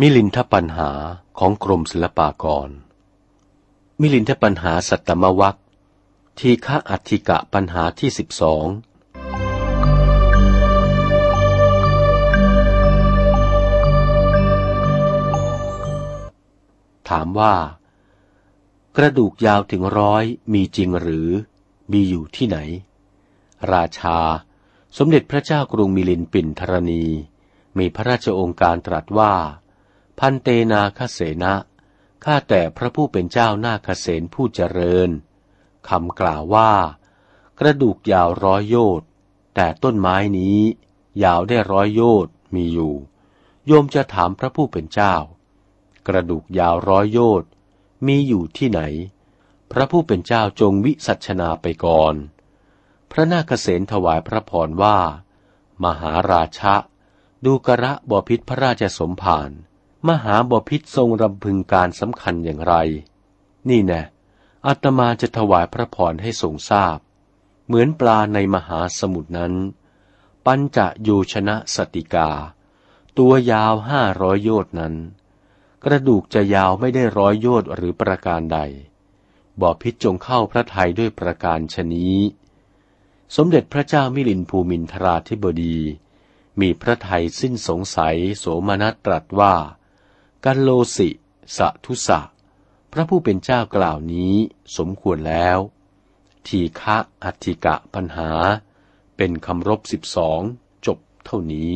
มิลินทปัญหาของกรมศิลปากร มิลินทปัญหาสัตตมวัคทีฆะอัติกะปัญหาที่สิบสอง ถามว่า กระดูกยาวถึงร้อยมีจริงหรือ มีอยู่ที่ไหน ราชา สมเด็จพระเจ้ากรุงมิลินปินธรณี มีพระราชองค์การตรัสว่า พันเตนาคเสนะข้าแต่พระผู้เป็นเจ้านาคเสนผู้เจริญคำกล่าวว่า กระดูกยาวร้อยโยชน์แต่ต้นไม้นี้ ยาวได้ร้อยโยชน์มีอยู่ โยมจะถามพระผู้เป็นเจ้า กระดูกยาวร้อยโยชน์มีอยู่ที่ไหน พระผู้เป็นเจ้าจงวิสัชนาไปก่อน พระนาคเษนถวายพระพรว่า มหาราชะ ดูกระบอพิษพระราชสมภาร มหาบพิษทรงรำพึงการสำคัญอย่างไร นี่แน่อาตมาจะถวายพระพรให้ทรงทราบ เหมือนปลาในมหาสมุทรนั้น ปัญจโยชนะสติกา ตัวยาวห้าร้อยโยชน์นั้น กระดูกจะยาวไม่ได้ร้อยโยชน์หรือประการใดบอพิษจงเข้าพระทัยด้วยประการชนี้ สมเด็จพระเจ้ามิลินภูมินทราธิบดี มีพระทัยสิ้นสงสัยโสมนัสตรัสว่า กัลโลสิสะทุสะ พระผู้เป็นเจ้ากล่าวนี้สมควรแล้ว ทีฆะอัติกะปัญหา เป็นคำรบสิบสองจบเท่านี้